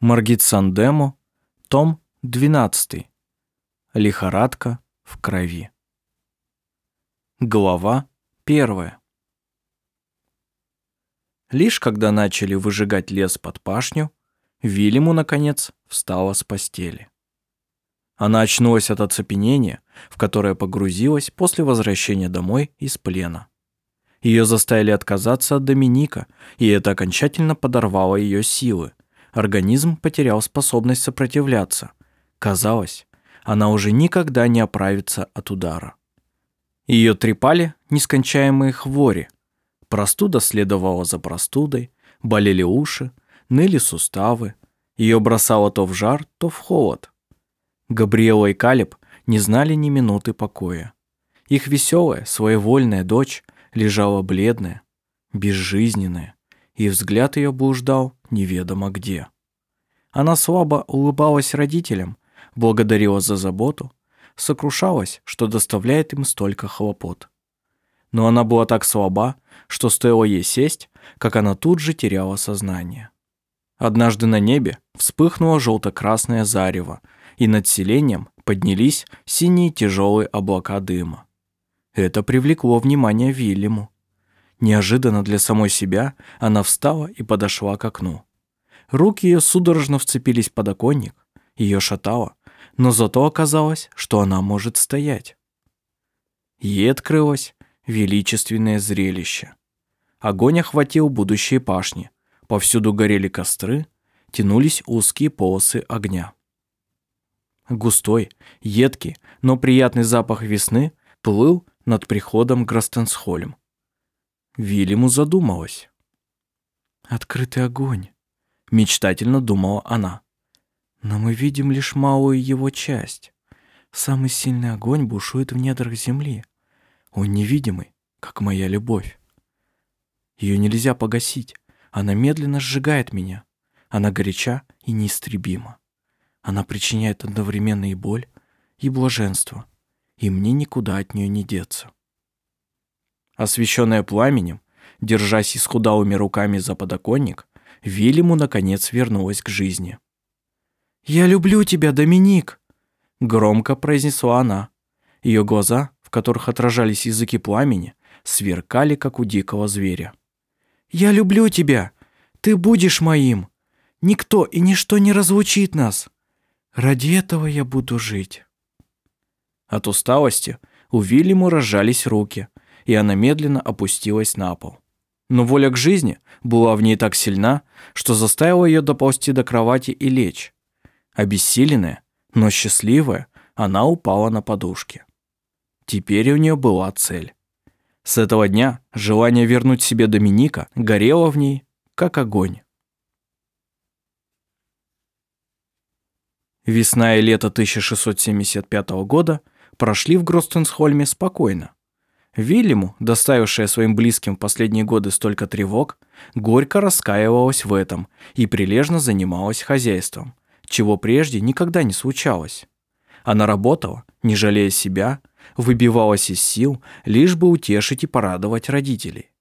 Маргит Сандемо, том 12. Лихорадка в крови. Глава 1. Лишь когда начали выжигать лес под пашню, Вильяму, наконец, встала с постели. Она очнулась от оцепенения, в которое погрузилась после возвращения домой из плена. Ее заставили отказаться от Доминика, и это окончательно подорвало ее силы. Организм потерял способность сопротивляться. Казалось, она уже никогда не оправится от удара. Ее трепали нескончаемые хвори. Простуда следовала за простудой, болели уши, ныли суставы. Ее бросало то в жар, то в холод. Габриэла и Калиб не знали ни минуты покоя. Их веселая, своевольная дочь лежала бледная, безжизненная, и взгляд ее блуждал неведомо где. Она слабо улыбалась родителям, благодарила за заботу, сокрушалась, что доставляет им столько хлопот. Но она была так слаба, что стоило ей сесть, как она тут же теряла сознание. Однажды на небе вспыхнуло желто-красное зарево, и над селением поднялись синие тяжелые облака дыма. Это привлекло внимание Вильяму. Неожиданно для самой себя она встала и подошла к окну. Руки ее судорожно вцепились в подоконник, ее шатало, но зато оказалось, что она может стоять. Ей открылось величественное зрелище. Огонь охватил будущие пашни, повсюду горели костры, тянулись узкие полосы огня. Густой, едкий, но приятный запах весны плыл над приходом Грастенсхольм. Вильяму задумалась. «Открытый огонь», — мечтательно думала она. «Но мы видим лишь малую его часть. Самый сильный огонь бушует в недрах земли. Он невидимый, как моя любовь. Ее нельзя погасить, она медленно сжигает меня. Она горяча и неистребима. Она причиняет одновременно и боль, и блаженство, и мне никуда от нее не деться. Освещенная пламенем, держась исхудалыми руками за подоконник, Вильяму наконец вернулась к жизни. «Я люблю тебя, Доминик!» Громко произнесла она. Ее глаза, в которых отражались языки пламени, сверкали, как у дикого зверя. «Я люблю тебя! Ты будешь моим! Никто и ничто не разлучит нас! Ради этого я буду жить!» От усталости у Вильяму разжались руки, и она медленно опустилась на пол. Но воля к жизни была в ней так сильна, что заставила ее доползти до кровати и лечь. Обессиленная, но счастливая, она упала на подушке. Теперь у нее была цель. С этого дня желание вернуть себе Доминика горело в ней, как огонь. Весна и лето 1675 года прошли в Гростенсхольме спокойно. Вильяму, доставившая своим близким в последние годы столько тревог, горько раскаивалась в этом и прилежно занималась хозяйством, чего прежде никогда не случалось. Она работала, не жалея себя, выбивалась из сил, лишь бы утешить и порадовать родителей.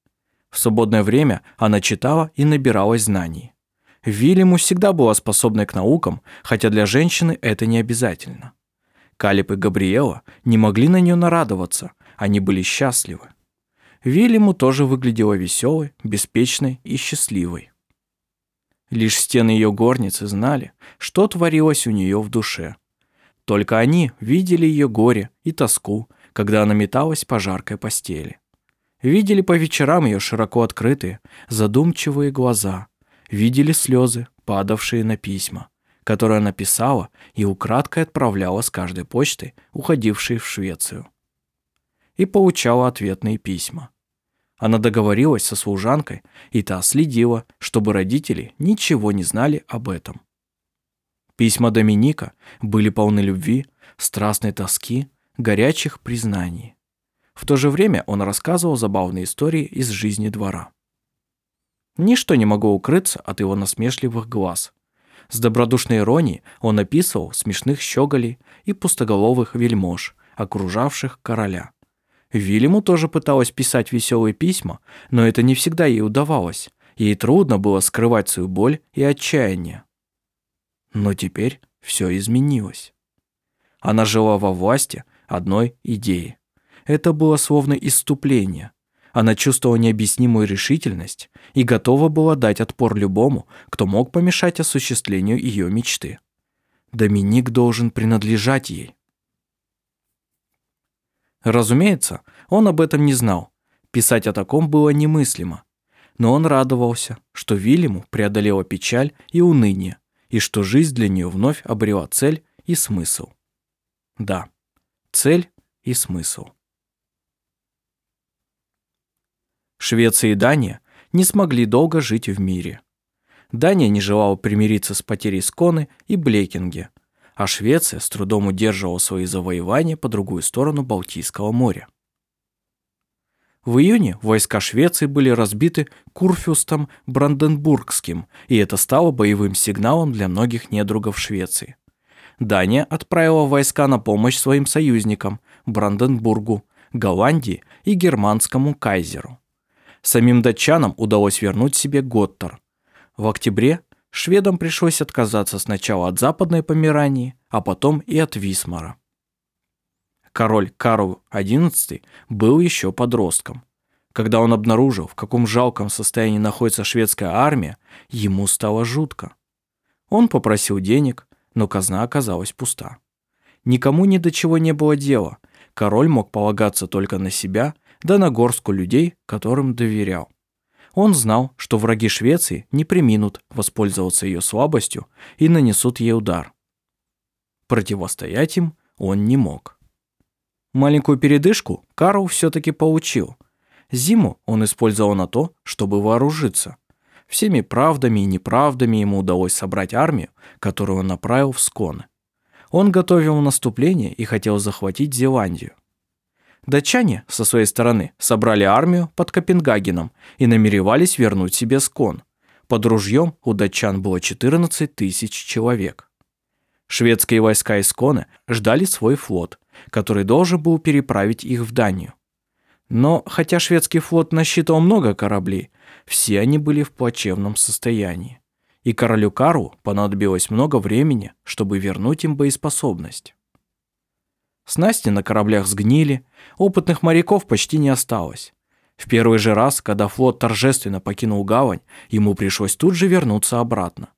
В свободное время она читала и набиралась знаний. Вильяму всегда была способной к наукам, хотя для женщины это не обязательно. Калиб и Габриэла не могли на нее нарадоваться, они были счастливы. Вильяму тоже выглядела веселой, беспечной и счастливой. Лишь стены ее горницы знали, что творилось у нее в душе. Только они видели ее горе и тоску, когда она металась по жаркой постели. Видели по вечерам ее широко открытые, задумчивые глаза. Видели слезы, падавшие на письма, которые она писала и украдкой отправляла с каждой почтой, уходившей в Швецию. И получала ответные письма. Она договорилась со служанкой, и та следила, чтобы родители ничего не знали об этом. Письма Доминика были полны любви, страстной тоски, горячих признаний. В то же время он рассказывал забавные истории из жизни двора. Ничто не могло укрыться от его насмешливых глаз. С добродушной иронией он описывал смешных щеголей и пустоголовых вельмож, окружавших короля. Вильяму тоже пыталась писать веселые письма, но это не всегда ей удавалось. Ей трудно было скрывать свою боль и отчаяние. Но теперь все изменилось. Она жила во власти одной идеи. Это было словно иступление. Она чувствовала необъяснимую решительность и готова была дать отпор любому, кто мог помешать осуществлению ее мечты. Доминик должен принадлежать ей. Разумеется, он об этом не знал. Писать о таком было немыслимо. Но он радовался, что Вильяму преодолела печаль и уныние, и что жизнь для нее вновь обрела цель и смысл. Да, цель и смысл. Швеция и Дания не смогли долго жить в мире. Дания не желала примириться с потерей Сконы и Блекинге, а Швеция с трудом удерживала свои завоевания по другую сторону Балтийского моря. В июне войска Швеции были разбиты Курфюстом Бранденбургским, и это стало боевым сигналом для многих недругов Швеции. Дания отправила войска на помощь своим союзникам Бранденбургу, Голландии и германскому кайзеру. Самим датчанам удалось вернуть себе Готтер. В октябре шведам пришлось отказаться сначала от Западной Померании, а потом и от Висмара король Карл XI был еще подростком. Когда он обнаружил, в каком жалком состоянии находится шведская армия, ему стало жутко. Он попросил денег, но казна оказалась пуста. Никому ни до чего не было дела. Король мог полагаться только на себя, да на горстку людей, которым доверял. Он знал, что враги Швеции не приминут воспользоваться ее слабостью и нанесут ей удар. Противостоять им он не мог. Маленькую передышку Карл все-таки получил. Зиму он использовал на то, чтобы вооружиться. Всеми правдами и неправдами ему удалось собрать армию, которую он направил в Сконы. Он готовил наступление и хотел захватить Зеландию. Датчане, со своей стороны, собрали армию под Копенгагеном и намеревались вернуть себе Скон. Под ружьем у датчан было 14 тысяч человек. Шведские войска из Сконы ждали свой флот – который должен был переправить их в Данию. Но хотя шведский флот насчитывал много кораблей, все они были в плачевном состоянии. И королю Кару понадобилось много времени, чтобы вернуть им боеспособность. Снасти на кораблях сгнили, опытных моряков почти не осталось. В первый же раз, когда флот торжественно покинул гавань, ему пришлось тут же вернуться обратно.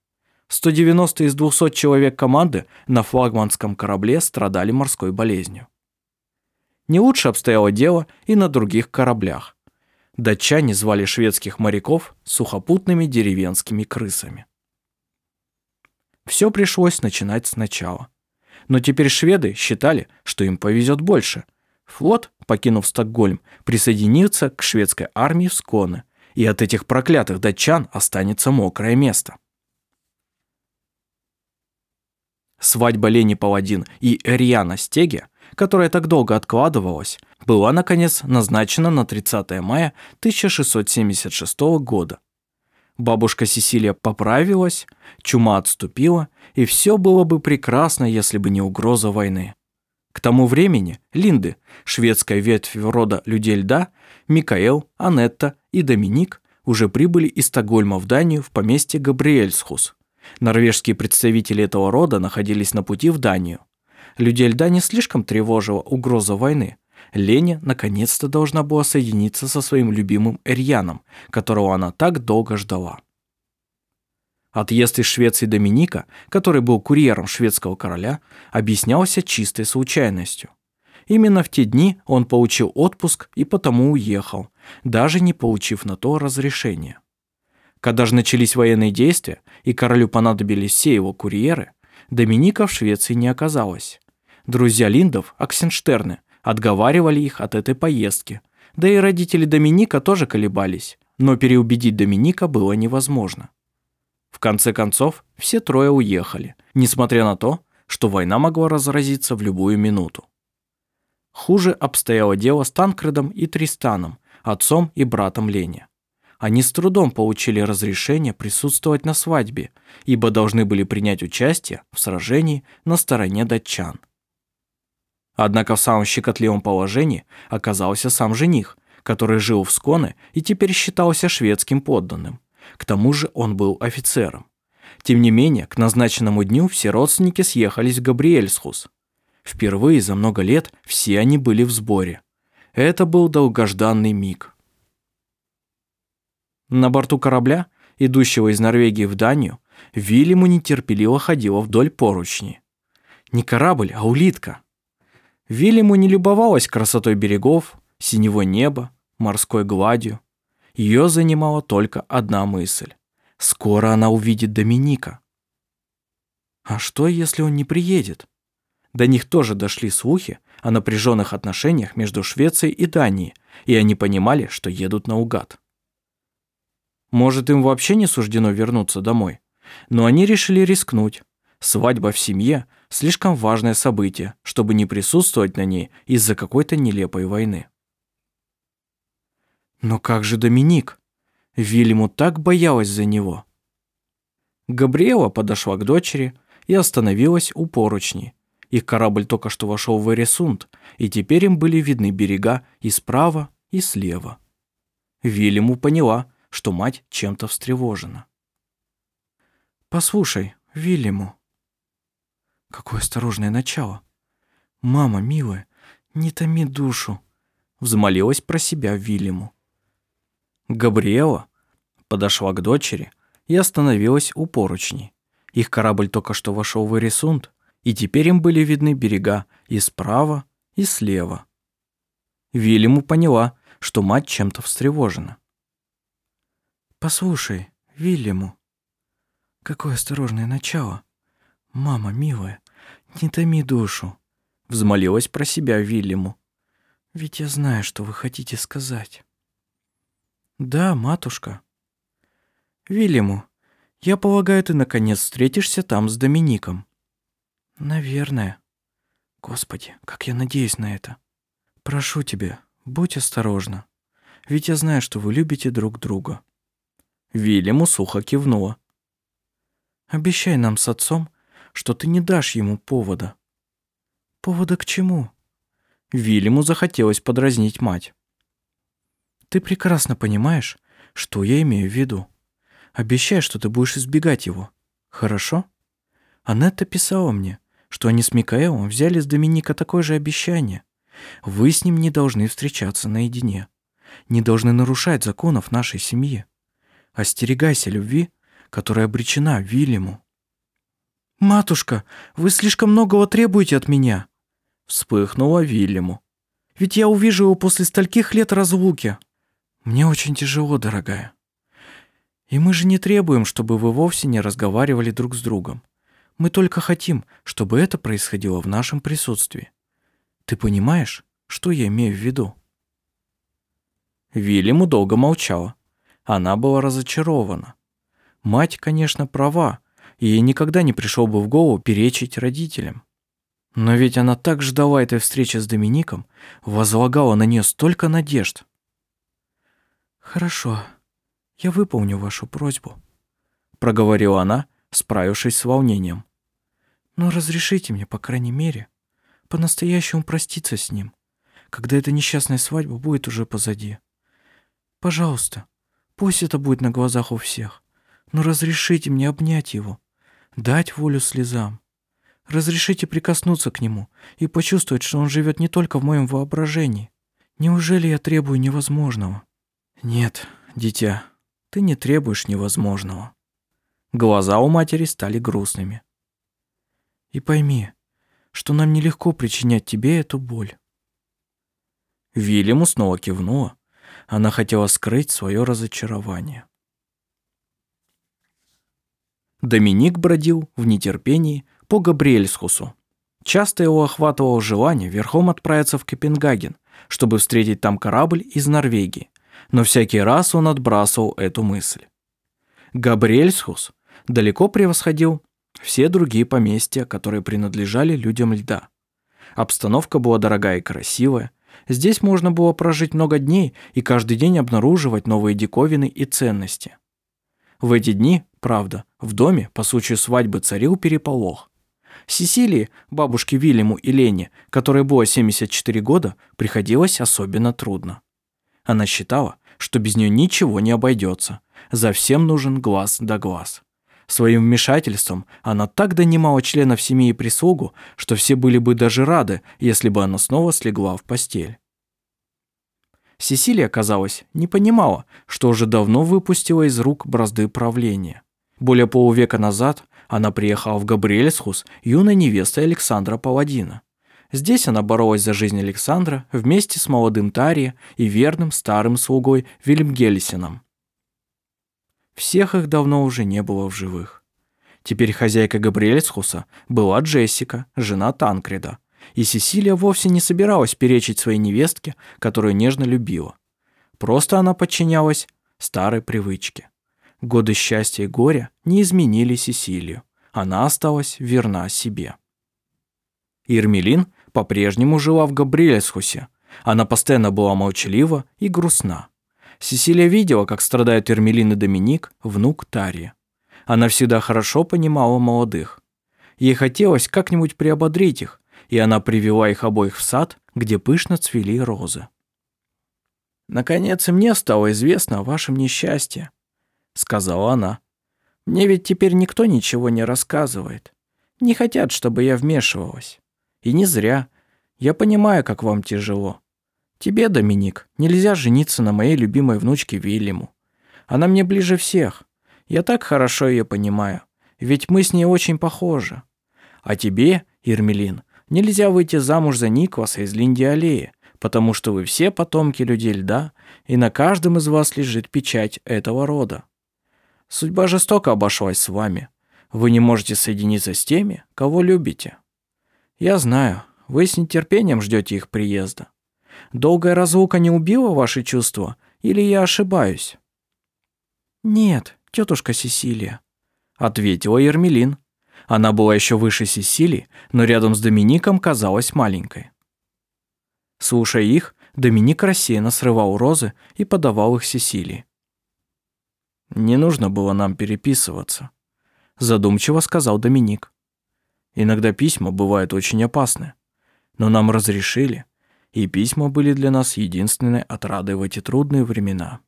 190 из 200 человек команды на флагманском корабле страдали морской болезнью. Не лучше обстояло дело и на других кораблях. Датчане звали шведских моряков сухопутными деревенскими крысами. Все пришлось начинать сначала. Но теперь шведы считали, что им повезет больше. Флот, покинув Стокгольм, присоединится к шведской армии в Сконе, и от этих проклятых датчан останется мокрое место. Свадьба Лени Паладин и Риана Стеге, которая так долго откладывалась, была, наконец, назначена на 30 мая 1676 года. Бабушка Сесилия поправилась, чума отступила, и все было бы прекрасно, если бы не угроза войны. К тому времени Линды, шведская ветвь рода людей льда, Микаэл, Анетта и Доминик уже прибыли из Стокгольма в Данию в поместье Габриэльсхус – Норвежские представители этого рода находились на пути в Данию. Людей льда не слишком тревожила угроза войны. Леня наконец-то должна была соединиться со своим любимым Эрьяном, которого она так долго ждала. Отъезд из Швеции Доминика, который был курьером шведского короля, объяснялся чистой случайностью. Именно в те дни он получил отпуск и потому уехал, даже не получив на то разрешения. Когда же начались военные действия, и королю понадобились все его курьеры, Доминика в Швеции не оказалось. Друзья Линдов, Аксенштерны, отговаривали их от этой поездки, Да и родители Доминика тоже колебались, но переубедить Доминика было невозможно. В конце концов, все трое уехали, несмотря на то, что война могла разразиться в любую минуту. Хуже обстояло дело с Танкредом и Тристаном, отцом и братом Леня. Они с трудом получили разрешение присутствовать на свадьбе, ибо должны были принять участие в сражении на стороне датчан. Однако в самом щекотливом положении оказался сам жених, который жил в Сконе и теперь считался шведским подданным. К тому же он был офицером. Тем не менее, к назначенному дню все родственники съехались в Габриэльсхус. Впервые за много лет все они были в сборе. Это был долгожданный миг. На борту корабля, идущего из Норвегии в Данию, Вильяму нетерпеливо ходила вдоль поручни. Не корабль, а улитка. Вильяму не любовалась красотой берегов, синего неба, морской гладью. Ее занимала только одна мысль. Скоро она увидит Доминика. А что, если он не приедет? До них тоже дошли слухи о напряженных отношениях между Швецией и Данией, и они понимали, что едут наугад. Может, им вообще не суждено вернуться домой. Но они решили рискнуть. Свадьба в семье – слишком важное событие, чтобы не присутствовать на ней из-за какой-то нелепой войны. Но как же Доминик? Вильяму так боялась за него. Габриэла подошла к дочери и остановилась у поручней. Их корабль только что вошел в Эресунд, и теперь им были видны берега и справа, и слева. Вильяму поняла, что мать чем-то встревожена. «Послушай, Вильяму». «Какое осторожное начало. Мама, милая, не томи душу», взмолилась про себя Вильяму. Габриэла подошла к дочери и остановилась у поручней. Их корабль только что вошел в Эрисунд, и теперь им были видны берега и справа, и слева. Вильяму поняла, что мать чем-то встревожена. «Послушай, Вильяму, какое осторожное начало. Мама, милая, не томи душу», взмолилась про себя Вильяму. «Ведь я знаю, что вы хотите сказать». «Да, матушка». «Вильяму, я полагаю, ты наконец встретишься там с Домиником». «Наверное». «Господи, как я надеюсь на это». «Прошу тебя, будь осторожна, ведь я знаю, что вы любите друг друга». Вильяму сухо кивнула. «Обещай нам с отцом, что ты не дашь ему повода». «Повода к чему?» Вильяму захотелось подразнить мать. «Ты прекрасно понимаешь, что я имею в виду. Обещай, что ты будешь избегать его. Хорошо?» Анетта писала мне, что они с Микаэлом взяли с Доминика такое же обещание. Вы с ним не должны встречаться наедине. Не должны нарушать законов нашей семьи. Остерегайся любви, которая обречена Вильяму. «Матушка, вы слишком многого требуете от меня!» Вспыхнула Вильяму. «Ведь я увижу его после стольких лет разлуки. Мне очень тяжело, дорогая. И мы же не требуем, чтобы вы вовсе не разговаривали друг с другом. Мы только хотим, чтобы это происходило в нашем присутствии. Ты понимаешь, что я имею в виду?» Вильяму долго молчала. Она была разочарована. Мать, конечно, права, и ей никогда не пришел бы в голову перечить родителям. Но ведь она так ждала этой встречи с Домиником, возлагала на нее столько надежд. «Хорошо, я выполню вашу просьбу», — проговорила она, справившись с волнением. «Но разрешите мне, по крайней мере, по-настоящему проститься с ним, когда эта несчастная свадьба будет уже позади. Пожалуйста, Пусть это будет на глазах у всех, но разрешите мне обнять его, дать волю слезам. Разрешите прикоснуться к нему и почувствовать, что он живет не только в моем воображении. Неужели я требую невозможного? Нет, дитя, ты не требуешь невозможного. Глаза у матери стали грустными. И пойми, что нам нелегко причинять тебе эту боль. Вильяму снова кивнула, она хотела скрыть свое разочарование. Доминик бродил в нетерпении по Габриэльсхусу. Часто его охватывало желание верхом отправиться в Копенгаген, чтобы встретить там корабль из Норвегии, но всякий раз он отбрасывал эту мысль. Габриэльсхус далеко превосходил все другие поместья, которые принадлежали людям льда. Обстановка была дорогая и красивая. Здесь можно было прожить много дней и каждый день обнаруживать новые диковины и ценности. В эти дни, правда, в доме по случаю свадьбы царил переполох. Сесилии, бабушке Вильяму и Лене, которой было 74 года, приходилось особенно трудно. Она считала, что без нее ничего не обойдется. За всем нужен глаз да глаз. Своим вмешательством она так донимала членов семьи и прислугу, что все были бы даже рады, если бы она снова слегла в постель. Сесилия, казалось, не понимала, что уже давно выпустила из рук бразды правления. Более полувека назад она приехала в Габриэльсхус юной невестой Александра Паладина. Здесь она боролась за жизнь Александра вместе с молодым Тария и верным старым слугой Вильмгельсином. Всех их давно уже не было в живых. Теперь хозяйка Габриэльсхуса была Джессика, жена Танкреда, и Сесилия вовсе не собиралась перечить своей невестке, которую нежно любила. Просто она подчинялась старой привычке. Годы счастья и горя не изменили Сесилию. Она осталась верна себе. Ирмелин по-прежнему жила в Габриэльсхусе. Она постоянно была молчалива и грустна. Сесилия видела, как страдают Эрмелин и Доминик, внук Тарии. Она всегда хорошо понимала молодых. Ей хотелось как-нибудь приободрить их, и она привела их обоих в сад, где пышно цвели розы. «Наконец и мне стало известно о вашем несчастье», — сказала она. «Мне ведь теперь никто ничего не рассказывает. Не хотят, чтобы я вмешивалась. И не зря. Я понимаю, как вам тяжело. Тебе, Доминик, нельзя жениться на моей любимой внучке Вильяму. Она мне ближе всех. Я так хорошо ее понимаю. Ведь мы с ней очень похожи. А тебе, Ирмелин, нельзя выйти замуж за Никваса из Линдиалеи, потому что вы все потомки людей льда, и на каждом из вас лежит печать этого рода. Судьба жестоко обошлась с вами. Вы не можете соединиться с теми, кого любите. Я знаю, вы с нетерпением ждете их приезда. Долгая разлука не убила ваши чувства, или я ошибаюсь?» «Нет, тетушка Сесилия», — ответила Ермелин. Она была еще выше Сесилии, но рядом с Домиником казалась маленькой. Слушая их, Доминик рассеянно срывал розы и подавал их Сесилии. «Не нужно было нам переписываться», — задумчиво сказал Доминик. «Иногда письма бывают очень опасны, но нам разрешили, и письма были для нас единственной отрадой в эти трудные времена.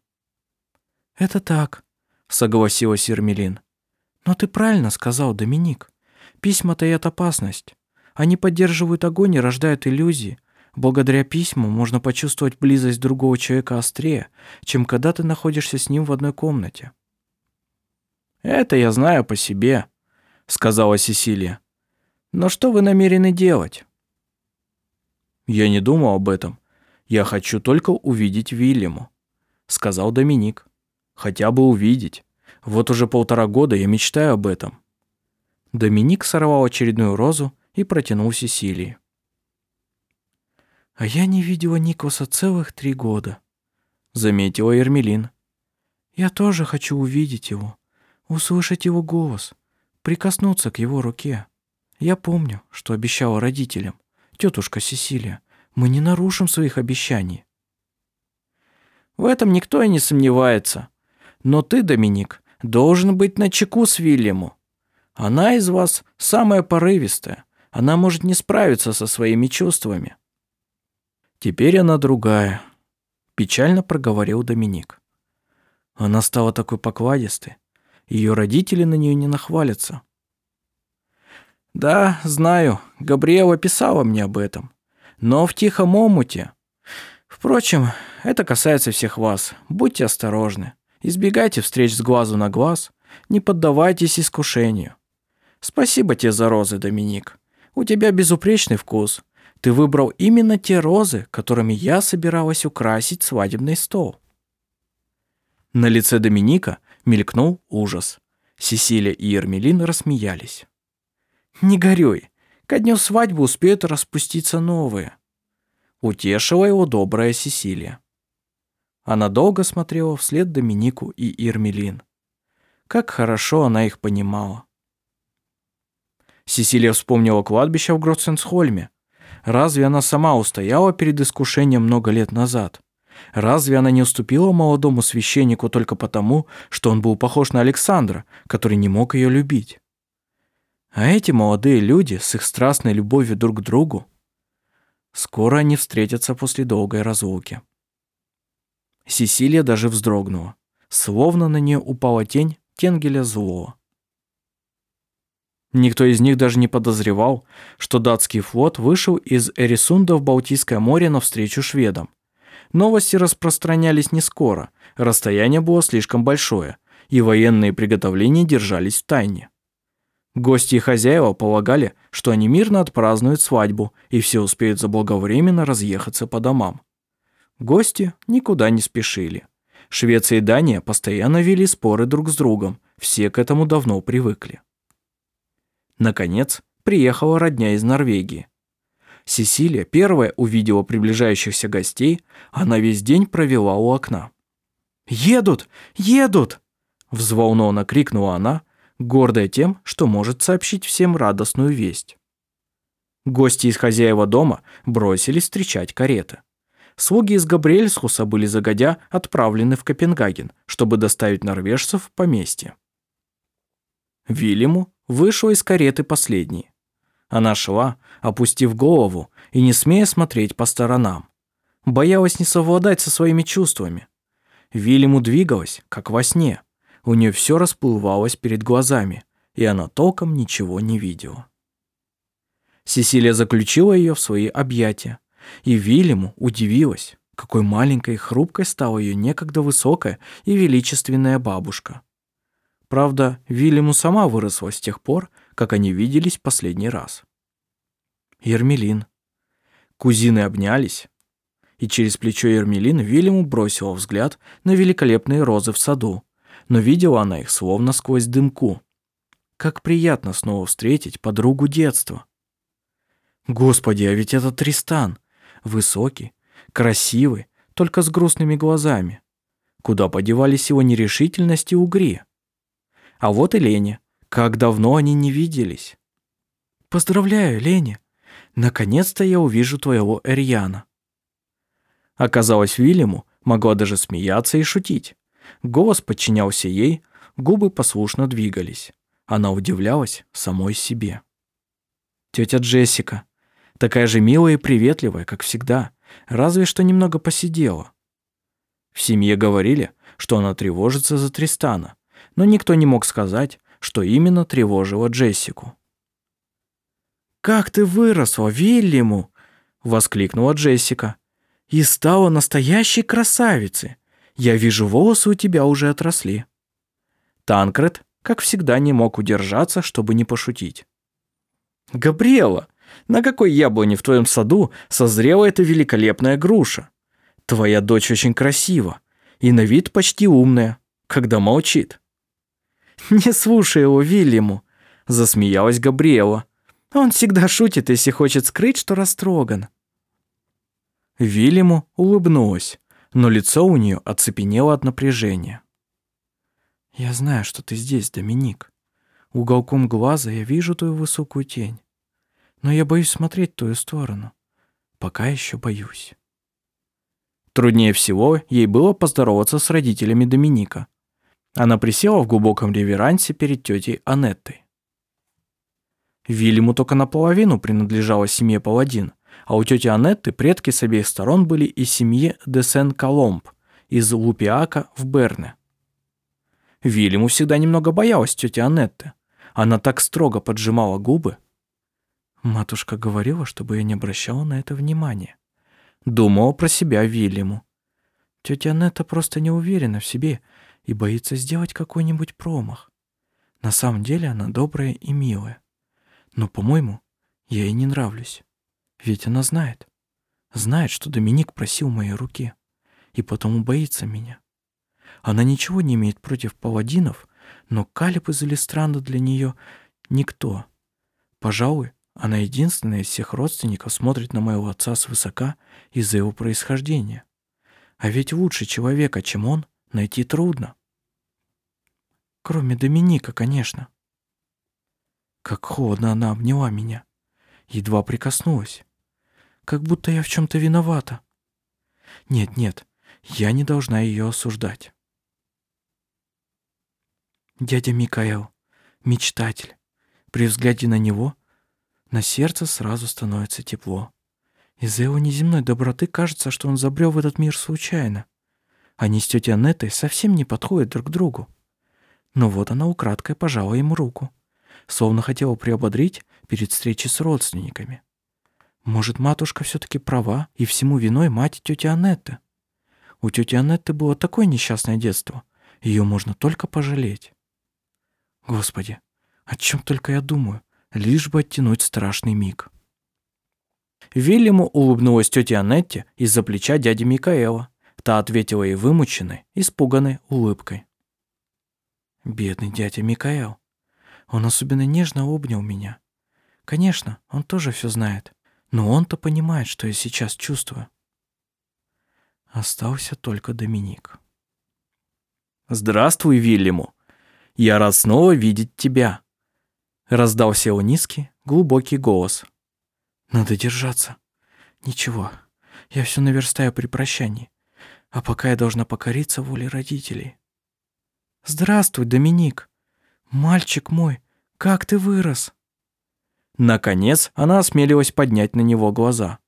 «Это так», — согласилась Ермелин. «Но ты правильно сказал, Доминик. Письма таят опасность. Они поддерживают огонь и рождают иллюзии. Благодаря письмам можно почувствовать близость другого человека острее, чем когда ты находишься с ним в одной комнате». «Это я знаю по себе», — сказала Сесилия. «Но что вы намерены делать?» «Я не думал об этом. Я хочу только увидеть Вильяму», — сказал Доминик. «Хотя бы увидеть. Вот уже полтора года я мечтаю об этом». Доминик сорвал очередную розу и протянул Сесилии. «А я не видела Никоса целых три года», — заметила Ермелин. «Я тоже хочу увидеть его, услышать его голос, прикоснуться к его руке. Я помню, что обещала родителям тетушка Сесилия, мы не нарушим своих обещаний. В этом никто и не сомневается. Но ты, Доминик, должен быть на чеку с Вильяму. Она из вас самая порывистая. Она может не справиться со своими чувствами. Теперь она другая, печально проговорил Доминик. Она стала такой покладистой. Ее родители на нее не нахвалятся. Да, знаю, Габриэла писала мне об этом. Но в тихом омуте. Впрочем, это касается всех вас. Будьте осторожны. Избегайте встреч с глазу на глаз. Не поддавайтесь искушению. Спасибо тебе за розы, Доминик. У тебя безупречный вкус. Ты выбрал именно те розы, которыми я собиралась украсить свадебный стол. На лице Доминика мелькнул ужас. Сесилия и Ермелин рассмеялись. «Не горюй. Ко дню свадьбы успеют распуститься новые». Утешила его добрая Сесилия. Она долго смотрела вслед Доминику и Ирмелин. Как хорошо она их понимала. Сесилия вспомнила кладбище в Гроссенсхольме. Разве она сама устояла перед искушением много лет назад? Разве она не уступила молодому священнику только потому, что он был похож на Александра, который не мог ее любить? А эти молодые люди с их страстной любовью друг к другу, скоро они встретятся после долгой разлуки. Сесилия даже вздрогнула, словно на нее упала тень Тенгеля злого. Никто из них даже не подозревал, что датский флот вышел из Эрисунда в Балтийское море навстречу шведам. Новости распространялись не скоро, расстояние было слишком большое, и военные приготовления держались в тайне. Гости и хозяева полагали, что они мирно отпразднуют свадьбу, и все успеют заблаговременно разъехаться по домам. Гости никуда не спешили. Швеция и Дания постоянно вели споры друг с другом, все к этому давно привыкли. Наконец, приехала родня из Норвегии. Сесилия первая увидела приближающихся гостей, она весь день провела у окна. «Едут! Едут!» Взволнованно крикнула она, гордая тем, что может сообщить всем радостную весть. Гости из хозяева дома бросились встречать кареты. Слуги из Габриэльсхуса были загодя отправлены в Копенгаген, чтобы доставить норвежцев в поместье. Вильяму вышел из кареты последний. Она шла, опустив голову и не смея смотреть по сторонам. Боялась не совладать со своими чувствами. Вильяму двигалась, как во сне. У нее все расплывалось перед глазами, и она толком ничего не видела. Сесилия заключила ее в свои объятия, и Вильяму удивилась, какой маленькой и хрупкой стала ее некогда высокая и величественная бабушка. Правда, Вильяму сама выросла с тех пор, как они виделись последний раз. Ермелин. Кузины обнялись, и через плечо Ермелин Вильяму бросила взгляд на великолепные розы в саду, но видела она их словно сквозь дымку. Как приятно снова встретить подругу детства. Господи, а ведь это Тристан. Высокий, красивый, только с грустными глазами. Куда подевались его нерешительность и угри? А вот и Леня. Как давно они не виделись. Поздравляю, Леня. Наконец-то я увижу твоего Эрьяна. Оказалось, Вильяму могла даже смеяться и шутить. Голос подчинялся ей, губы послушно двигались. Она удивлялась самой себе. Тетя Джессика, такая же милая и приветливая, как всегда, разве что немного посидела. В семье говорили, что она тревожится за Тристана, но никто не мог сказать, что именно тревожило Джессику. «Как ты выросла, Вильяму!» — воскликнула Джессика. «И стала настоящей красавицей! Я вижу, волосы у тебя уже отросли». Танкред, как всегда, не мог удержаться, чтобы не пошутить. «Габриэла, на какой яблоне в твоем саду созрела эта великолепная груша? Твоя дочь очень красива и на вид почти умная, когда молчит». «Не слушай его, Вильяму», — засмеялась Габриэла. «Он всегда шутит, если хочет скрыть, что растроган». Вильяму улыбнулась, но лицо у нее оцепенело от напряжения. «Я знаю, что ты здесь, Доминик. Уголком глаза я вижу твою высокую тень. Но я боюсь смотреть в твою сторону. Пока еще боюсь». Труднее всего ей было поздороваться с родителями Доминика. Она присела в глубоком реверансе перед тетей Анеттой. Вильяму только наполовину принадлежала семье Паладин, а у тети Анетты предки с обеих сторон были из семьи де Сен-Коломб, из Лупиака в Берне. Вильяму всегда немного боялась тети Анетты. Она так строго поджимала губы. Матушка говорила, чтобы я не обращала на это внимания. Думала про себя Вильяму. Тетя Анетта просто не уверена в себе и боится сделать какой-нибудь промах. На самом деле она добрая и милая. Но, по-моему, я ей не нравлюсь. Ведь она знает. Знает, что Доминик просил моей руки. И потому боится меня. Она ничего не имеет против паладинов, но Калиб из Элистранда для нее никто. Пожалуй, Она единственная из всех родственников смотрит на моего отца свысока из-за его происхождения. А ведь лучше человека, чем он, найти трудно. Кроме Доминика, конечно. Как холодно она обняла меня. Едва прикоснулась. Как будто я в чем-то виновата. Нет, нет, я не должна ее осуждать. Дядя Микаэл, мечтатель. При взгляде на него на сердце сразу становится тепло. Из-за его неземной доброты кажется, что он забрел в этот мир случайно. Они с тетей Анеттой совсем не подходят друг другу. Но вот она украдкой пожала ему руку, словно хотела приободрить перед встречей с родственниками. Может, матушка все-таки права, и всему виной мать тети Анетты. У тети Анетты было такое несчастное детство, ее можно только пожалеть. Господи, о чем только я думаю, лишь бы оттянуть страшный миг. Вильяму улыбнулась тете Анетте из-за плеча дяди Микаэла. Та ответила ей вымученной, испуганной улыбкой. Бедный дядя Микаэл. Он особенно нежно обнял меня. Конечно, он тоже все знает, но он-то понимает, что я сейчас чувствую. Остался только Доминик. «Здравствуй, Вильяму. Я рад снова видеть тебя», — раздался его низкий, глубокий голос. «Надо держаться. Ничего, я все наверстаю при прощании, а пока я должна покориться воле родителей». «Здравствуй, Доминик. Мальчик мой, как ты вырос!» Наконец она осмелилась поднять на него глаза.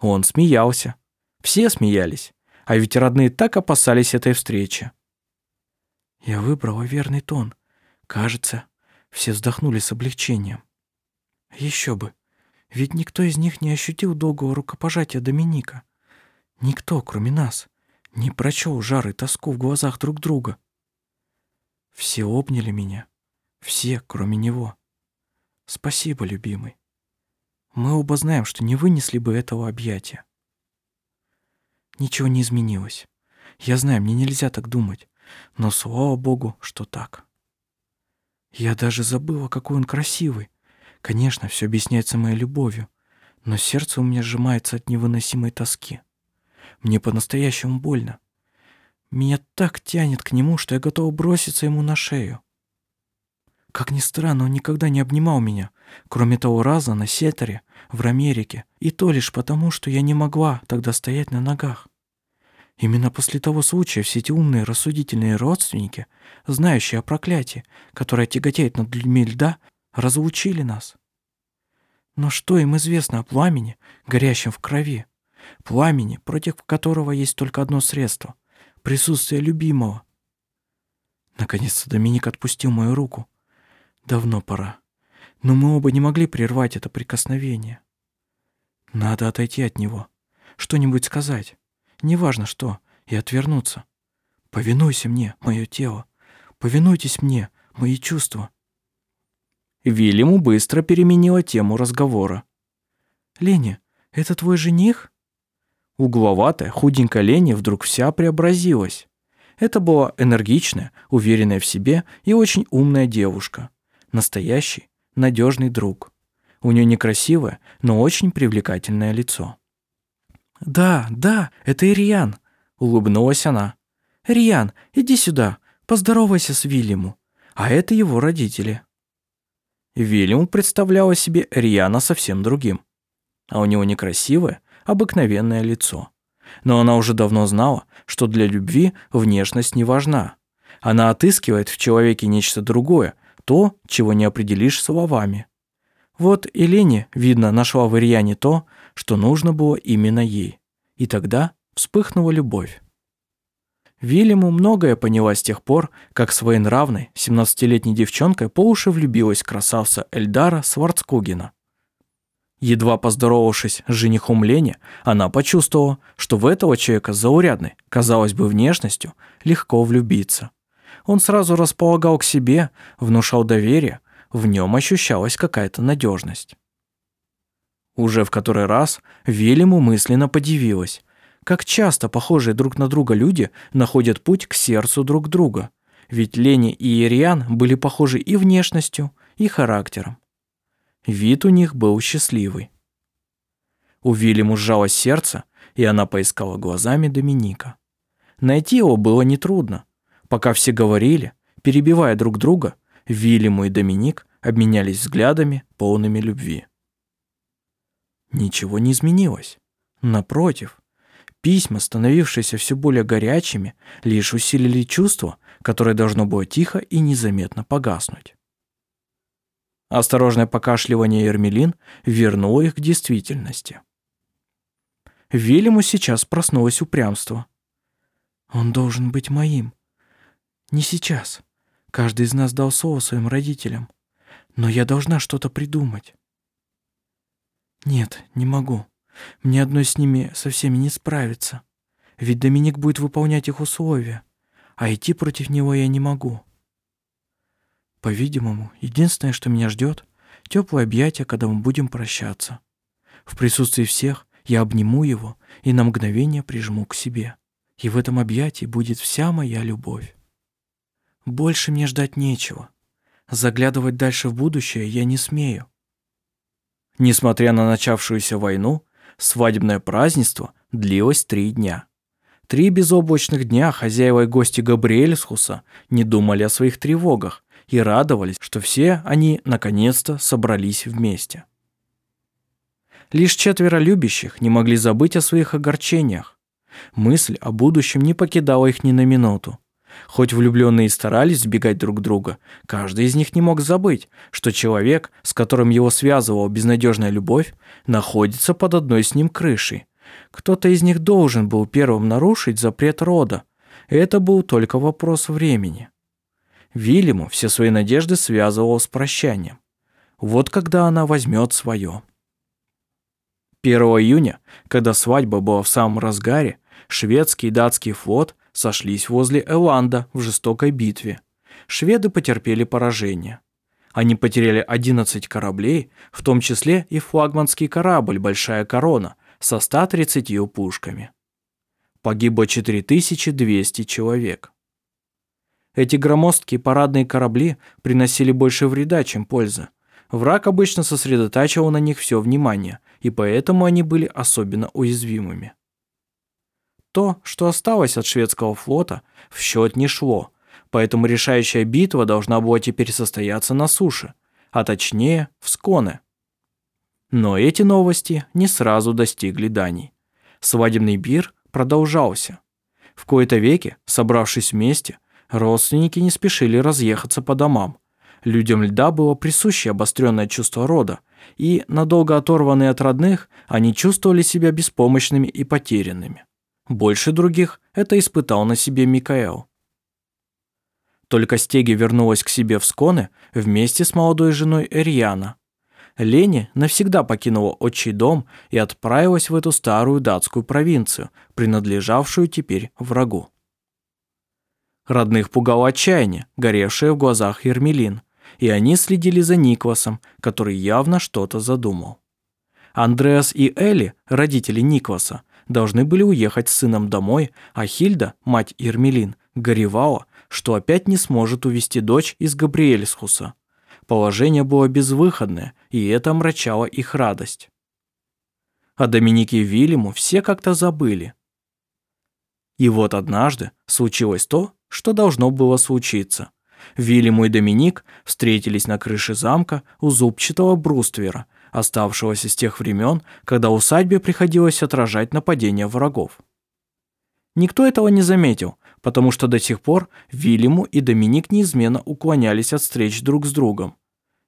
Он смеялся. Все смеялись, а ведь родные так опасались этой встречи. Я выбрала верный тон. Кажется, все вздохнули с облегчением. Еще бы, ведь никто из них не ощутил долгого рукопожатия Доминика. Никто, кроме нас, не прочел жар и тоску в глазах друг друга. Все обняли меня, все, кроме него. Спасибо, любимый. Мы оба знаем, что не вынесли бы этого объятия. Ничего не изменилось. Я знаю, мне нельзя так думать, но слава богу, что так. Я даже забыла, какой он красивый. Конечно, все объясняется моей любовью, но сердце у меня сжимается от невыносимой тоски. Мне по-настоящему больно. Меня так тянет к нему, что я готова броситься ему на шею. Как ни странно, он никогда не обнимал меня, кроме того раза на сетере в Америке, и то лишь потому, что я не могла тогда стоять на ногах. Именно после того случая все эти умные, рассудительные родственники, знающие о проклятии, которое тяготеет над людьми льда, разлучили нас. Но что им известно о пламени, горящем в крови? Пламени, против которого есть только одно средство — присутствие любимого. Наконец-то Доминик отпустил мою руку, Давно пора. Но мы оба не могли прервать это прикосновение. Надо отойти от него. Что-нибудь сказать. Неважно что. И отвернуться. Повинуйся мне, мое тело. Повинуйтесь мне, мои чувства. Вильяму быстро переменила тему разговора. «Леня, это твой жених?» Угловатая, худенькая Леня вдруг вся преобразилась. Это была энергичная, уверенная в себе и очень умная девушка настоящий, надежный друг. У нее некрасивое, но очень привлекательное лицо. «Да, да, это Ириан», — улыбнулась она. «Ириан, иди сюда, поздоровайся с Вильяму. А это его родители». Вильяму представляла себе Риана совсем другим. А у него некрасивое, обыкновенное лицо. Но она уже давно знала, что для любви внешность не важна. Она отыскивает в человеке нечто другое, то, чего не определишь словами. Вот и Лене, видно, нашла в Ирьяне то, что нужно было именно ей. И тогда вспыхнула любовь. Вильяму многое поняла с тех пор, как своенравной, 17-летней девчонкой по уши влюбилась красавца Эльдара Сварцкугина. Едва поздоровавшись с женихом Лене, она почувствовала, что в этого человека заурядной, казалось бы, внешностью легко влюбиться. Он сразу располагал к себе, внушал доверие, в нем ощущалась какая-то надежность. Уже в который раз Велиму мысленно подивилась, как часто похожие друг на друга люди находят путь к сердцу друг друга, ведь Лени и Ириан были похожи и внешностью, и характером. Вид у них был счастливый. У Вильяму сжалось сердце, и она поискала глазами Доминика. Найти его было нетрудно. Пока все говорили, перебивая друг друга, Вильяму и Доминик обменялись взглядами, полными любви. Ничего не изменилось. Напротив, письма, становившиеся все более горячими, лишь усилили чувство, которое должно было тихо и незаметно погаснуть. Осторожное покашливание Ермелин вернуло их к действительности. Вильяму сейчас проснулось упрямство. «Он должен быть моим. Не сейчас. Каждый из нас дал слово своим родителям. Но я должна что-то придумать». «Нет, не могу. Мне одной с ними со всеми не справиться. Ведь Доминик будет выполнять их условия, а идти против него я не могу. По-видимому, единственное, что меня ждет, теплое объятие, когда мы будем прощаться. В присутствии всех я обниму его и на мгновение прижму к себе. И в этом объятии будет вся моя любовь. Больше мне ждать нечего. Заглядывать дальше в будущее я не смею. Несмотря на начавшуюся войну, свадебное празднество длилось три дня. Три безоблачных дня хозяева и гости Габриэльсхуса не думали о своих тревогах и радовались, что все они наконец-то собрались вместе. Лишь четверо любящих не могли забыть о своих огорчениях. Мысль о будущем не покидала их ни на минуту. Хоть влюбленные старались сбегать друг друга, каждый из них не мог забыть, что человек, с которым его связывала безнадежная любовь, находится под одной с ним крышей. Кто-то из них должен был первым нарушить запрет рода. Это был только вопрос времени. Вильяму все свои надежды связывал с прощанием. Вот когда она возьмет свое. 1 июня, когда свадьба была в самом разгаре, шведский и датский флот сошлись возле Эланда в жестокой битве. Шведы потерпели поражение. Они потеряли 11 кораблей, в том числе и флагманский корабль «Большая корона» со 130 пушками. Погибло 4200 человек. Эти громоздкие парадные корабли приносили больше вреда, чем пользы. Враг обычно сосредотачивал на них все внимание, и поэтому они были особенно уязвимыми. То, что осталось от шведского флота, в счет не шло, поэтому решающая битва должна была теперь состояться на суше, а точнее в Сконе. Но эти новости не сразу достигли Дании. Свадебный бир продолжался. В кои-то веки, собравшись вместе, родственники не спешили разъехаться по домам, Людям льда было присуще обостренное чувство рода, и, надолго оторванные от родных, они чувствовали себя беспомощными и потерянными. Больше других это испытал на себе Микаэл. Только Стеги вернулась к себе в Сконе вместе с молодой женой Эрьяна. Лени навсегда покинула отчий дом и отправилась в эту старую датскую провинцию, принадлежавшую теперь врагу. Родных пугало отчаяние, горевшее в глазах Ермелин и они следили за Никвасом, который явно что-то задумал. Андреас и Элли, родители Никваса, должны были уехать с сыном домой, а Хильда, мать Ирмелин, горевала, что опять не сможет увести дочь из Габриэльсхуса. Положение было безвыходное, и это омрачало их радость. О Доминике Вильяму все как-то забыли. И вот однажды случилось то, что должно было случиться. Вильям и Доминик встретились на крыше замка у зубчатого бруствера, оставшегося с тех времен, когда усадьбе приходилось отражать нападения врагов. Никто этого не заметил, потому что до сих пор Вильяму и Доминик неизменно уклонялись от встреч друг с другом.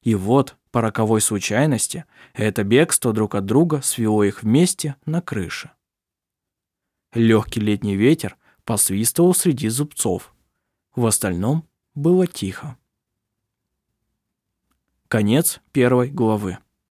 И вот, по роковой случайности, это бегство друг от друга свело их вместе на крыше. Легкий летний ветер посвистывал среди зубцов. В остальном было тихо. Конец первой главы.